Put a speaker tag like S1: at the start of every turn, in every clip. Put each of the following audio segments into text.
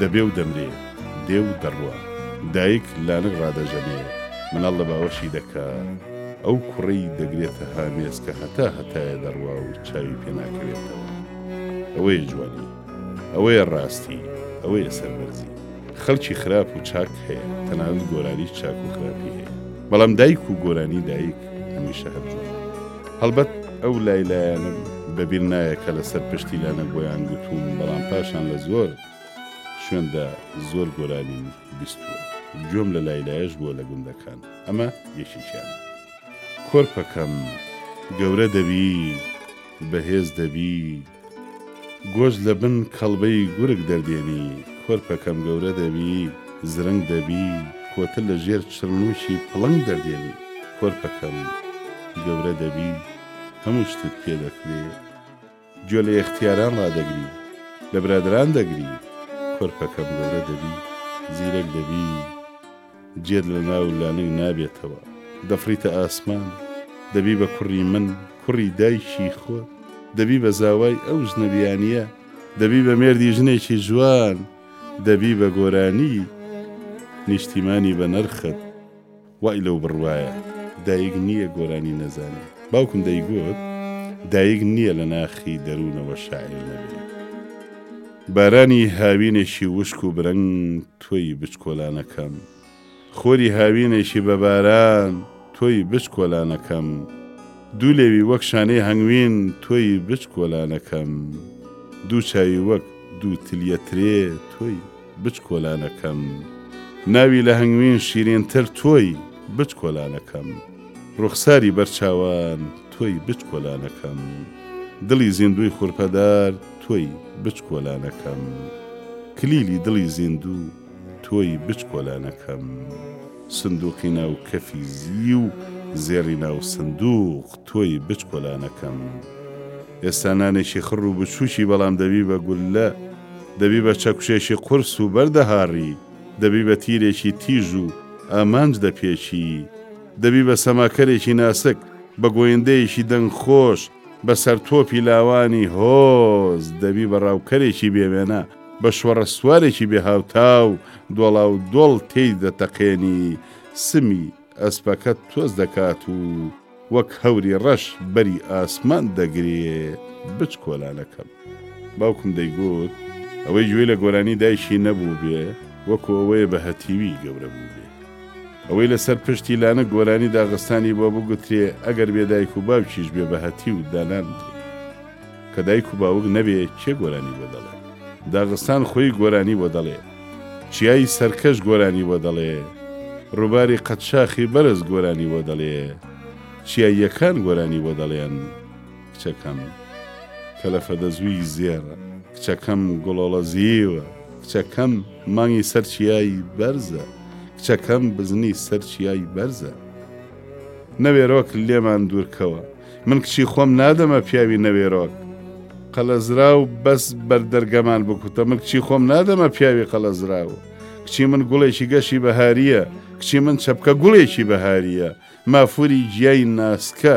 S1: دەبێ و دەمرێ، دێ و دەڕوا. دایک لانک ڕادەژەنێ، مناڵ لە باوەشی دەکا. ئەو کوڕەی دەگرێتە هامێز کە هەتا هەتایە دەڕوا و چاوی پێ ناکەوێتەوە. ئەوەیە جوانی. ئەوەیە ڕاستی. ئەوەیە سەربەرزی. خەڵکی خراپ و چاک هەیە، تەنانەت گۆرانیش چاک و خراپی هەیە. بەڵام دایک و گۆرانی دایک هەمیشە هەر جوانە. هەڵبەت ئەو لای لایەنم بەبیر نایە کە لەسەر پشتی لانە بۆیان گوتوون بەڵام پاشان لە زۆر شوێندا زۆر گۆرانیم بیستووە گوێم لە لای لایەش بووە لە گوندەکان ئەمە یەکێکیان کۆرپەکەم گەورە دەبی بەهێز دەبی گوز لە بن کەڵبەی گورگ دەردێنی، کۆرپەکەم گەورە دەبی، زرنگ دەبی، کۆتر لە ژێر چڕنووکی پڵنگ دەردێنی، کۆرپەکەم گەورە دەبی، هەموو شتت پێ دەکرێ، گوێ لە یەختیاران ڕادەگری، لە برادەران دەگری، کۆرپەکەم گەورە دەبی، زیرەک دەبی. جێت لە ناو لانک نابێتەوە دەفڕیتە ئاسمان دەبی بە کوڕی من کوڕی دایکی خۆت دەبی بە زاوای ئەو ژنە بیانییە دەبی بە مێردی ژنێکی جوان دەبی بە گۆرانی نیشتیمانی بە نرخت وای لەو بڕوایە دایک نییە گۆرانی نەزانێ باوکم دەیگوت دایک نییە لە ناخی دەروونەوە شاعیر نەبێ بارانی هاوینێکی وشک و برنگ تۆی بچ کۆلانەکەم خۆری هاوینێکی بە باران تۆی بچ کۆلانەکەم دوو لێوی وەک شانەی هەنگوین تۆی بچ کۆلانەکەم دوو چاوی وەک دوو تلیە ترێ تۆی بچ کۆلانەکەم ناوی لە هەنگوین شیرین تر تۆی بچ کۆلانەکەم ڕوخساری بەر چاوان تۆی بچ کۆلانەکەم دڵی زیندووی خورپەدار تۆی بچکۆلانەکەم. کلیلی دڵی زیندوو تۆی بچکۆلانەکەم. سندووقی ناو کەفی زیی و زێڕی ناو سندووق تۆی بچکۆلانەکەم. ئێستا نانێکی خڕ و بچووکی بەڵام دەبی بە گوللە، دەبی بە چەکوشێکی قورس و بەردەهاڕی، دەبی بە تیرێکی تیژ و ئامانج دەپێکی، دەبی بە سەماکەرێکی ناسک، بە گۆیندەیەکی دەنگخۆش، بە سەر تۆپی لاوانی هۆز دەبی بە ڕاوکەرێکی بێ وێنە، بە شۆڕەسوارێکی بێ هاوتاو دۆڵاو دۆڵ تێی دەتەقێنی، سمی ئەسپەکەت تۆز دەکات و وەک هەوری ڕەش بەری ئاسمان دەگرێ، بچکۆلانەکەم. باوکم دەیگوت، ئەوەی گوێی لە گۆرانی دایکی نەبووبێ، وەکوو ئەوەیە بە هەتیوی گەورە بووبێ. ئەوەی لەسەر پشتی لانە گۆرانی داغستانی بوە بگوترێ ئەگەر بێ دایک و باوکیش بێ بە هەتیو داناندرێ. کە دایک و باوک نەبێ کێ گۆرانی بۆ دەڵێ؟ داغستان خۆی گۆرانی بۆ دەڵێ. چیای سەرکەش گۆرانی بۆ دەڵێ. روباری قەدشاخی بەرز گۆرانی بۆ دەڵێ. چیاییەکان گۆرانی بۆ دەڵێن. کچەکەم کەلەفەدەزووی زێڕە کچەکەم گوڵۆڵە زیوە کچەکەم مانگی سەر چیایی بەرزە کچەکەم بزنی سەر چیایی بەرزە نەوێرۆک لێمان دوورکەوە من کچی خۆم نادەمە پیاوی نەوێرۆک قەلەزراو بەس بەردەرگەمان بکوتە من کچی خۆم نادەمە پیاوی قەلەزراو کچی من گوڵێکی گەشی بەهاریە کچی من چەپکە گوڵێکی بەهاریە مافوری گیای ناسکە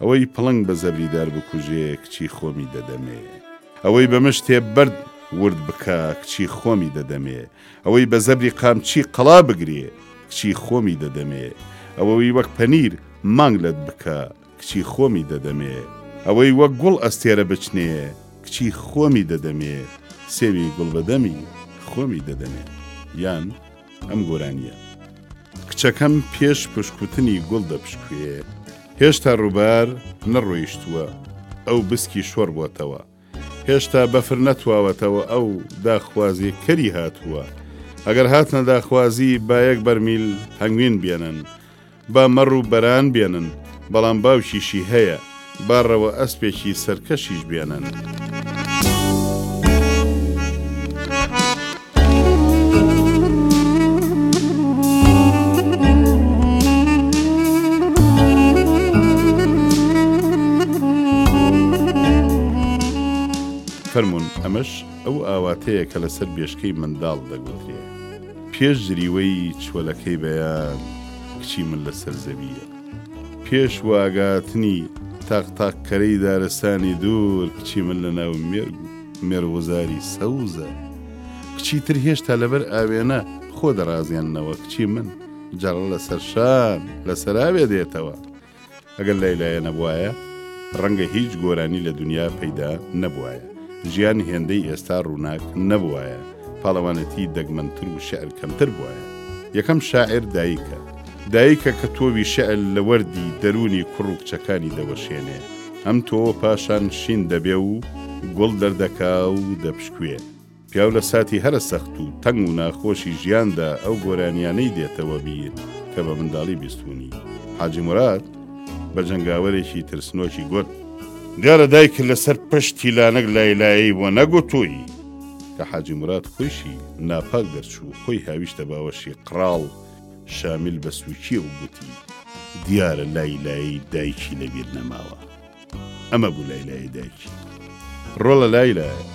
S1: ئەوەی پڵنگ بە زەبری دار بکوژێ کچی خۆمی دەدەمێ ئەوەی بە مشتێ بەرد ورد بکا کچی خۆمی دەدەمێ ئەوەی بە زەبری قامچی قەڵا بگرێ کچی خۆمی دەدەمێ ئەوەوی وەک پەنیر مانگ لەت بکا کچی خۆمی دەدەمێ ئەوەی وەک گوڵ ئەستێرە بچنێ کچی خۆمی دەدەمێ سێوی گوڵ بە دەمی خۆمی دەدەمێ یان ئەم گۆرانیە کچەکەم پێش پشکوتنی گوڵ دەپشکوێ هێشتا ڕووبار نەڕۆیشتووە ئەو بسکی شۆڕ بۆتەوە هێشتا بەفر نەتواوەتەوە ئەو داخوازی کەری هاتووە ئەگەر هاتنە داخوازی بایەک بەرمیل هەنگوین بێنن با مەڕ و بەران بێنن، بەڵام باوکیشی هەیە، با ڕەوە ئەسپێکی سەرکەشیش بێنن. فەرموون، ئەمەش ئەو ئاواتەیە کە لەسەر بێشکەی منداڵ دەگوترێ. پێش جریوەی چۆلەکەی بەیان کچی من لەسەر زەویە پێش واگاتنی تاق تاق کەرەی دارستانی دوور کچی من لە ناو مێرگ و مێرغزاری سەوزە کچی تر هێشتا لەبەر ئاوێنە خۆ دەڕازێنەوە کچی من جەڕە لەسەر شان لەسەراوێ دێتەوە ئەگەر لایلایە نەبوایە ڕەنگە هیچ گۆرانی لە دونیا پەیدا نەبوایە، ژیان هێندەی ئێستا ڕووناک نەبوایە، پاڵەوانێتی دەگمەنتر و شیعر کەمتر بوایە. یەکەم شاعیر دایکە. دایکە کە تۆوی شیعر لە وەردی دەروونی کوڕ و کچەکانی دەوەشێنێ. ئەم تۆوە پاشان شین دەبێ و گوڵ دەردەکا و دەپشکوێ. پیاو لە ساتی هەرە سەخت و تەنگ و ناخۆشی ژیاندا ئەو گۆرانیانەی دێتەوە بیر کە بە منداڵی بیستوونی. حاجی موراد بە جەنگاوەرێکی ترسنۆکی گوت. دیارە دایکت لەسەر پشت تیلانک لای لایەی بۆ نەگوتووی! کە حاجی موراد خۆیشی ناپاک دەرچوو، خۆی هاویشتە باوەشی قڕاڵ شامیل بە سووکییەوە گوتی. دیارە لای لایەی دایکی لەبیر نەماوە! ئەمە بوو لای لای دایکی ڕۆڵە لای لایە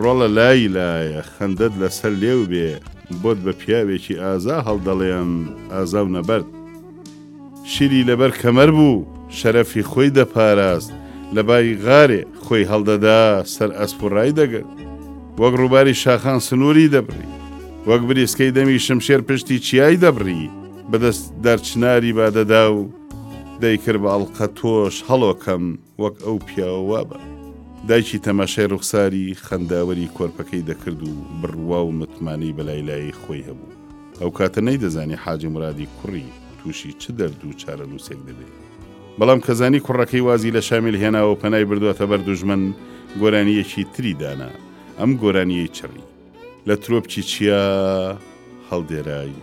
S1: ڕۆڵە لای لایە خەندەت لەسەر لێو بێ بۆت بە پیاوێکی ئازا هەڵدەڵێم ئازا و نەبەرد شیری لەبەر کەمەر بوو شەرەفی خۆی دەپاراست لە باری غارێ خۆی هەڵدەدا سەر ئەسپ و ڕای دەگرت وەک ڕووباری شاخان سنووری دەبڕی وەک بریسکەی دەمی شمشێر پشتی چیای دەبڕی بەدەست دەرچناری بادەدا و دەیکرد بە ئەڵقە تۆش هەڵۆ کەم وەک ئەو پیاوە وابە. دایکی تەماشای ڕوخساری خەنداوەری کۆرپەکەی دەکرد و بڕوا و متمانەی بە لای لای خۆی هەبوو. ئەو کاتە نەیدەزانی حاجی مورادی کوڕی تووشی چ دەرد و چارەنووسێک دەبێ. بەڵام کە زانی کوڕەکەی وازی لە شامیل هێناوە و پەنای بردووەتە بەر دوژمن، گۆرانییەکی تری دانا. ئەم گۆرانییەی چڕی. لە ترۆپکی چیا هەڵدێرای.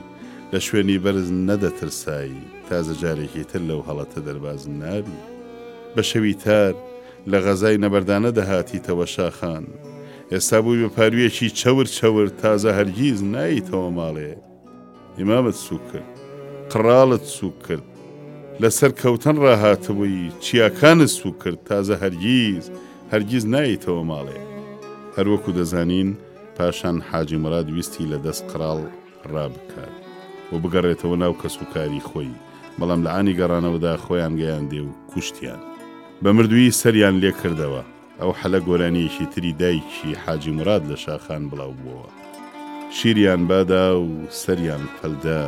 S1: لە شوێنی بەرز نەدەترسای. تازە جارێکی تر لەو هەڵەتە دەرباز نابی. بە شەوی تار لە غەزای نەبەردانە دەهاتیتەوە شاخان. ئێستا بووی بە پارویەکی چەور چەور تازە هەرگیز ناییتەوە ماڵێ. ئیمامت سووک کرد، قڕاڵت سووک کرد، لە سەر کەوتن ڕاهاتبووی، چیاکانت سووک کرد، تازە هەرگیز، هەرگیز نایەیتەوە ماڵێ. هەر وەکوو دەزانین پاشان حاجی موراد ویستی لە دەست قڕاڵ ڕابکات و بگەڕێتەوە ناو کەسوکاری خۆی، بەڵام لە ئانی گەڕانەوەدا خۆیان گەیاندێ و کوشتیان. بە مردوویی سەریان لێ کردەوە. ئەو حەلە گۆرانیەکی تری دایکی حاجی مراد لە شاخان بڵاو بوەوە شیریان بادا و سەریان پەلدا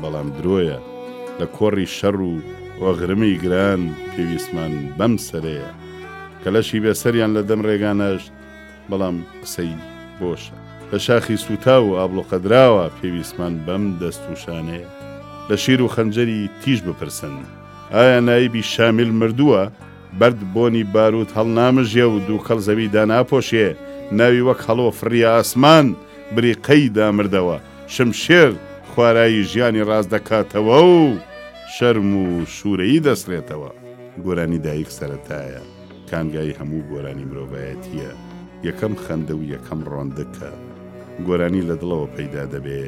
S1: بەڵام درۆیە لە کۆڕی شەڕ و ئۆغرمی گران پێویستمان بەم سەرەیە کە لەشی بێ سەریان لە دەم ڕێگا ناشت بەڵام قسەی بۆشە لە شاخی سوتاو و ئابڵوقە دراوە پێویستمان بەم دەست و شانەیە لە شیر و خەنجەری تیژ بپرسن ئایا نایبی شامیل مردوە؟ بەرد بۆنی بارووت هەڵنامژێ و دووکەڵ زەوی داناپۆشێ، ناوی وەک هەڵۆ فڕییە ئاسمان، بریقەی دامردەوە، شمشێر خوارایی ژیانی ڕاست دەکاتەوە و شەرم و شوورەیی دەسڕێتەوە. گۆرانی دایک سەرەتایە، کانگای هەموو گۆرانی مرۆڤایەتییە، یەکەم خەندە و یەکەم ڕۆندکە. گۆرانی لە دڵەوە پەیدا دەبێ.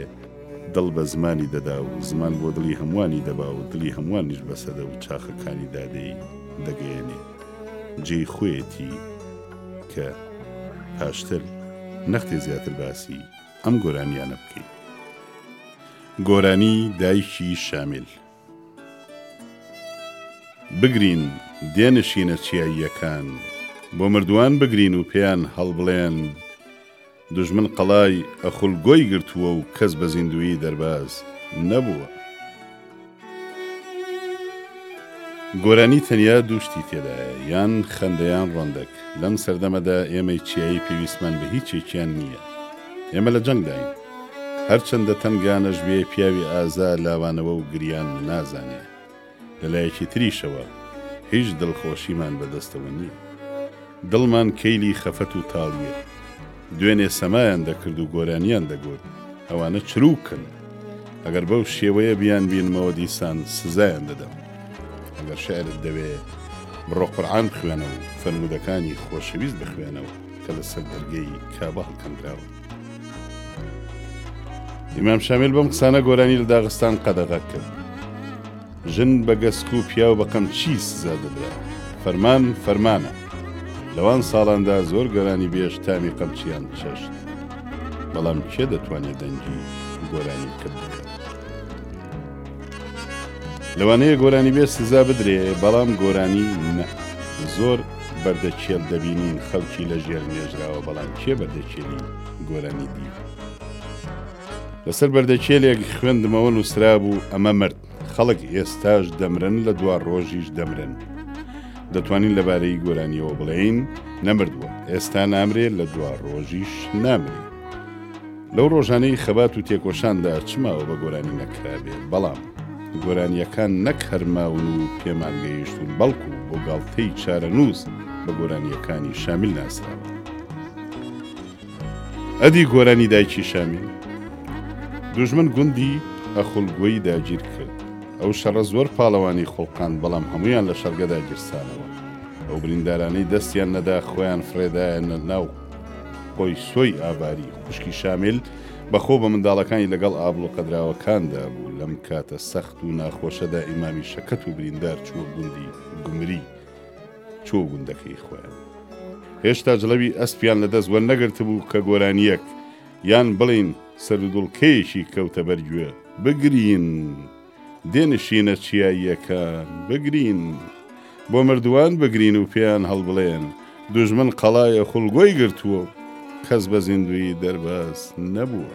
S1: دڵ بە زمانی دەدا و زمان بۆ دڵی هەمووانی دەبا و دڵی هەمووانیش بە سەدە و چاخەکانی دادێی دەگەیەنێ. جێی خۆیەتی کە پاشتر نەختێ زیاتر باسی ئەم گۆرانییانە بکەین. گۆرانی دایکی شامیل. بگرین، دێ نشینە چیاییەکان، بۆ مردووان بگرین و پێیان هەڵبڵێن، دوژمن قەڵای ئەخول گۆی گرتووە و کەس بە زیندوویی دەرباز نەبووە. گۆرانی تەنیا دوو شتی تێدایە، یان خەندە یان ڕۆندەک. لەم سەردەمەدا ئێمەی چیایی پێویستمان بە هیچ یەکیان نییە. ئێمە لە جەنگداین. هەرچەندە تەنگانەش بێ، پیاوی ئازا لاوانەوە و گریان نازانێ. لەلایەکی تریشەوە هیچ دڵخۆشیمان بەدەستەوە نییە. دڵمان کەیلی خەفەت و تاڵییە. دوێنێ سەمایان دەکرد و گۆرانییان دەگۆت، ئەوانە چرووکن. ئەگەر بەو شێوەیە بیانبینمەوە دیسان سزایان دەدەم. ئەگەر شیعرت دەوێ، بڕۆ قورعان بخوێنە و فەرموودەکانی خۆشەویست بخوێنەوە کە لەسەر دەرگەی کابە هەڵکەندراون. ئیمام شامیل بەم قسانە گۆرانی لە داغستان قەدەغە کرد ژن بە گەسک و پیاو بە قەم چی سزا دەدرا فەرمان فەرمانە لەوان ساڵاندا زۆر گۆرانی بێش تامی قەمچیان چەشت بەڵام کێ دەتوانێت دەنگی گۆرانی کردەکە لەوانەیە گۆرانی بێ سزا بدرێ بەڵام گۆرانی نە زۆر بەردە کێل دەبینین خەڵکی لە ژێر نێژراوە بەڵام کێ بەردەکێلی گۆرانی دی لەسەر بەردەکێلێک خوێندمەوە نووسرا بوو ئەمە مرد خەڵک ئێستاش دەمرن لە دوا ڕۆژیش دەمرن دەتوانین لەبارەی گۆرانیەوە بڵێین نەمردووە ئێستا نامرێت لە دوا ڕۆژیش نامرێت لەو ڕۆژانەی خەبات و تێکۆشاندا چ ماوە بە گۆرانی نەکرابێ بەڵام گۆرانییەکان نەک هەرماون و پێمانگەیشتون بەڵکو بۆ گاڵتەی چارەنووس بە گۆرانییەکانی شامیل ناسراوە ئەدی گۆرانی دایکی شامیل دوژمن گوندی ئەخولگوۆی داگیر کرد ئەو شەڕە زۆر پاڵەوانی خوڵقان بەڵام هەمویان لە شەرگەدا گیرسانەوە ئەو بریندارانەی دەستیان نەدا خۆیان فرێدایە ناو خۆی سۆی ئاباری خوشکی شامیل بەخۆ بە منداڵەکانی لەگەڵ ئابڵۆ قەدراوەکاندا بوو لەم کاتە سەخت و ناخۆشەدا ئیمامی شەکەت و بریندار چووە گوندی گومری چۆ گوندەکەی خۆیان هێشتا جڵەوی ئەسپیان لە دەست وە نەگرت بوو کە گۆرانیەک یان بڵین سەرودوڵکەیەکی کەوتە بەرگوێ بگرین. دێنشینە چیاییەکان بگرین، بۆ مردووان بگرین و پێیان هەڵبڵێن، دوژمن قەڵای خولگۆی گرتووە و کەس بە زیندوویی دەرباز نەبووە.